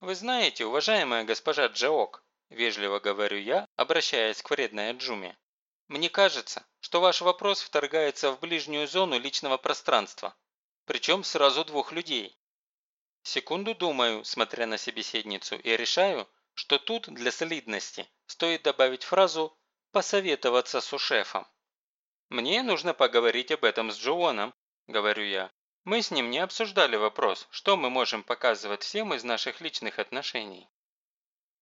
«Вы знаете, уважаемая госпожа Джаок», – вежливо говорю я, обращаясь к вредной Аджуме, «мне кажется, что ваш вопрос вторгается в ближнюю зону личного пространства, причем сразу двух людей. Секунду думаю, смотря на собеседницу, и решаю, что тут для солидности стоит добавить фразу «посоветоваться с шефом». «Мне нужно поговорить об этом с Джоуаном», – говорю я. «Мы с ним не обсуждали вопрос, что мы можем показывать всем из наших личных отношений».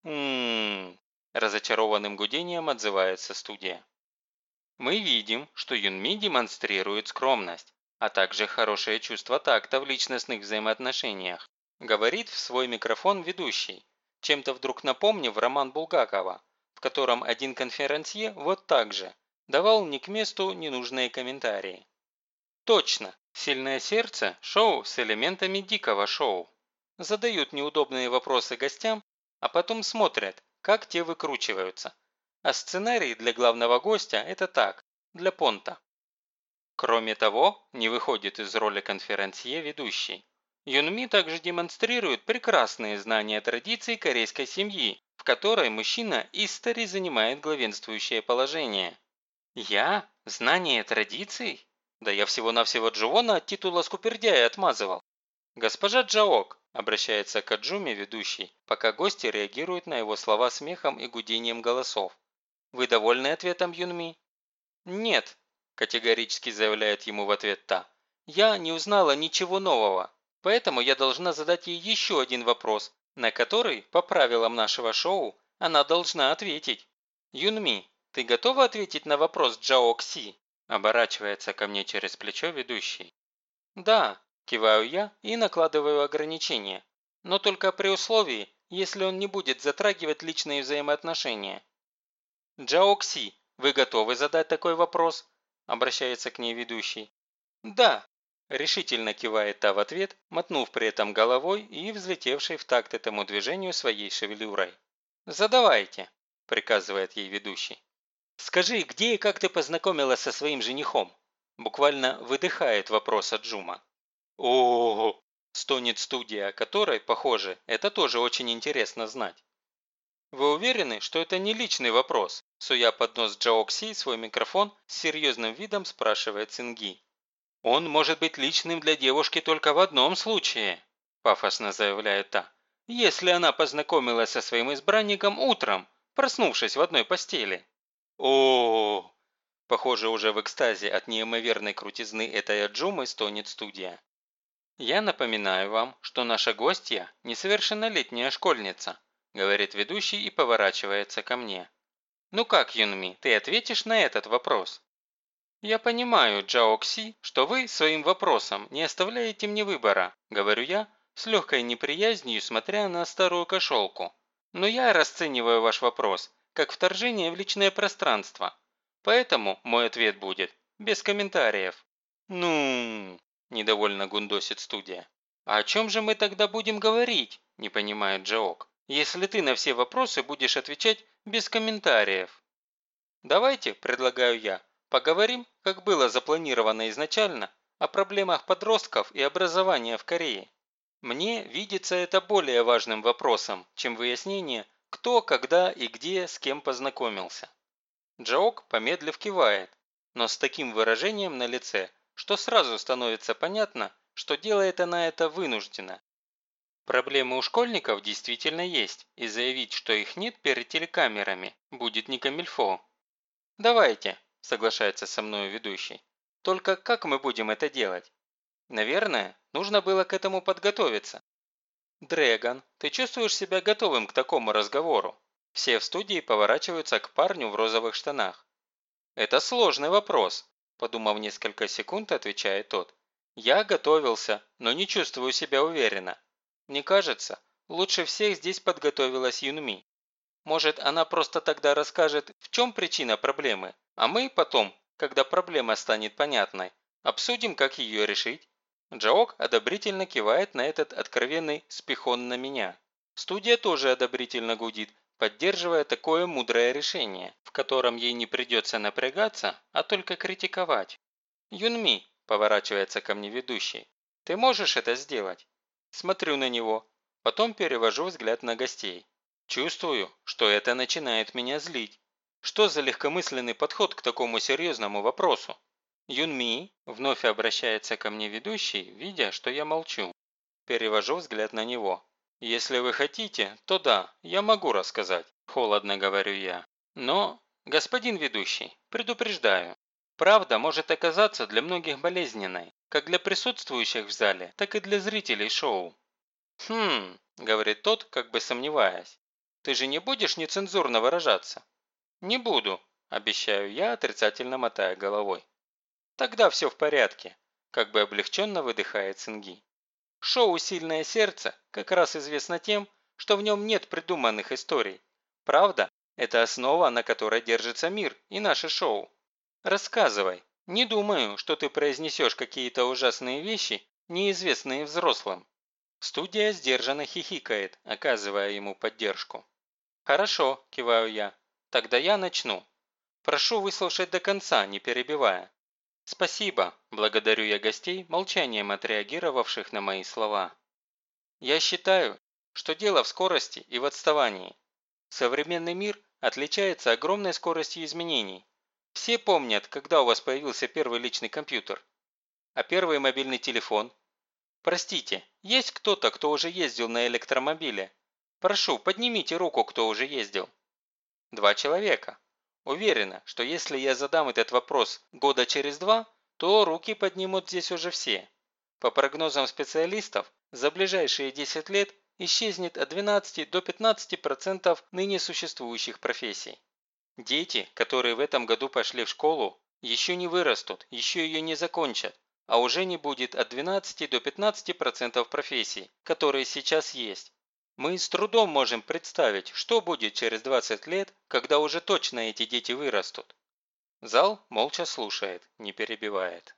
«Ммм...» – разочарованным гудением отзывается студия. Мы видим, что Юнми демонстрирует скромность, а также хорошее чувство такта в личностных взаимоотношениях, говорит в свой микрофон ведущий, чем-то вдруг напомнив роман Булгакова, в котором один конферансье вот так же давал не к месту ненужные комментарии. Точно, «Сильное сердце» – шоу с элементами дикого шоу. Задают неудобные вопросы гостям, а потом смотрят, как те выкручиваются. А сценарий для главного гостя – это так, для понта. Кроме того, не выходит из роли конферансье ведущий. Юнми также демонстрирует прекрасные знания традиций корейской семьи, в которой мужчина истори занимает главенствующее положение. Я? Знание традиций? Да я всего-навсего Джуона от титула скупердяя отмазывал. Госпожа Джаок, обращается к Аджуме ведущий, пока гости реагируют на его слова смехом и гудением голосов. Вы довольны ответом Юнми? Нет, категорически заявляет ему в ответ та. Я не узнала ничего нового, поэтому я должна задать ей еще один вопрос, на который, по правилам нашего шоу, она должна ответить. Юнми, «Ты готова ответить на вопрос Джао Кси?» Оборачивается ко мне через плечо ведущий. «Да», – киваю я и накладываю ограничения. Но только при условии, если он не будет затрагивать личные взаимоотношения. «Джао Кси, вы готовы задать такой вопрос?» – обращается к ней ведущий. «Да», – решительно кивает та в ответ, мотнув при этом головой и взлетевшей в такт этому движению своей шевелюрой. «Задавайте», – приказывает ей ведущий. «Скажи, где и как ты познакомилась со своим женихом?» Буквально выдыхает вопрос от Джума. о, стонет студия, которой, похоже, это тоже очень интересно знать. «Вы уверены, что это не личный вопрос?» Суя под нос Джаокси свой микрофон, с серьезным видом спрашивает Цинги. «Он может быть личным для девушки только в одном случае», пафосно заявляет та. «Если она познакомилась со своим избранником утром, проснувшись в одной постели» о, Похоже, уже в экстазе от неимоверной крутизны этой аджумы стонет студия. «Я напоминаю вам, что наша гостья – несовершеннолетняя школьница», – говорит ведущий и поворачивается ко мне. «Ну как, Юнми, ты ответишь на этот вопрос?» «Я понимаю, Джао Кси, что вы своим вопросом не оставляете мне выбора», – говорю я, с легкой неприязнью смотря на старую кошелку. «Но я расцениваю ваш вопрос как вторжение в личное пространство. Поэтому мой ответ будет без комментариев. «Ну...» – недовольно гундосит студия. «А о чем же мы тогда будем говорить?» – не понимает Джаок. «Если ты на все вопросы будешь отвечать без комментариев». «Давайте», – предлагаю я, – «поговорим, как было запланировано изначально, о проблемах подростков и образования в Корее. Мне видится это более важным вопросом, чем выяснение, кто, когда и где с кем познакомился. Джаок помедлив кивает, но с таким выражением на лице, что сразу становится понятно, что делает она это вынужденно. Проблемы у школьников действительно есть, и заявить, что их нет перед телекамерами, будет не камильфо. «Давайте», – соглашается со мной ведущий. «Только как мы будем это делать? Наверное, нужно было к этому подготовиться. «Дрэгон, ты чувствуешь себя готовым к такому разговору?» Все в студии поворачиваются к парню в розовых штанах. «Это сложный вопрос», – подумав несколько секунд, отвечает тот. «Я готовился, но не чувствую себя уверенно. Мне кажется, лучше всех здесь подготовилась Юнми. Может, она просто тогда расскажет, в чем причина проблемы, а мы потом, когда проблема станет понятной, обсудим, как ее решить?» Джаок одобрительно кивает на этот откровенный спихон на меня. Студия тоже одобрительно гудит, поддерживая такое мудрое решение, в котором ей не придется напрягаться, а только критиковать. «Юнми», – поворачивается ко мне ведущий, – «ты можешь это сделать?» Смотрю на него. Потом перевожу взгляд на гостей. Чувствую, что это начинает меня злить. Что за легкомысленный подход к такому серьезному вопросу? Юнми вновь обращается ко мне ведущий, видя, что я молчу. Перевожу взгляд на него. «Если вы хотите, то да, я могу рассказать», – холодно говорю я. «Но, господин ведущий, предупреждаю, правда может оказаться для многих болезненной, как для присутствующих в зале, так и для зрителей шоу». «Хм», – говорит тот, как бы сомневаясь, – «ты же не будешь нецензурно выражаться?» «Не буду», – обещаю я, отрицательно мотая головой. «Тогда все в порядке», – как бы облегченно выдыхает Цинги. Шоу «Сильное сердце» как раз известно тем, что в нем нет придуманных историй. Правда, это основа, на которой держится мир и наше шоу. Рассказывай. Не думаю, что ты произнесешь какие-то ужасные вещи, неизвестные взрослым. Студия сдержанно хихикает, оказывая ему поддержку. «Хорошо», – киваю я. «Тогда я начну. Прошу выслушать до конца, не перебивая. «Спасибо», – благодарю я гостей, молчанием отреагировавших на мои слова. «Я считаю, что дело в скорости и в отставании. Современный мир отличается огромной скоростью изменений. Все помнят, когда у вас появился первый личный компьютер. А первый мобильный телефон? Простите, есть кто-то, кто уже ездил на электромобиле? Прошу, поднимите руку, кто уже ездил. Два человека. Уверена, что если я задам этот вопрос года через два, то руки поднимут здесь уже все. По прогнозам специалистов, за ближайшие 10 лет исчезнет от 12 до 15% ныне существующих профессий. Дети, которые в этом году пошли в школу, еще не вырастут, еще ее не закончат, а уже не будет от 12 до 15% профессий, которые сейчас есть. Мы с трудом можем представить, что будет через 20 лет, когда уже точно эти дети вырастут. Зал молча слушает, не перебивает.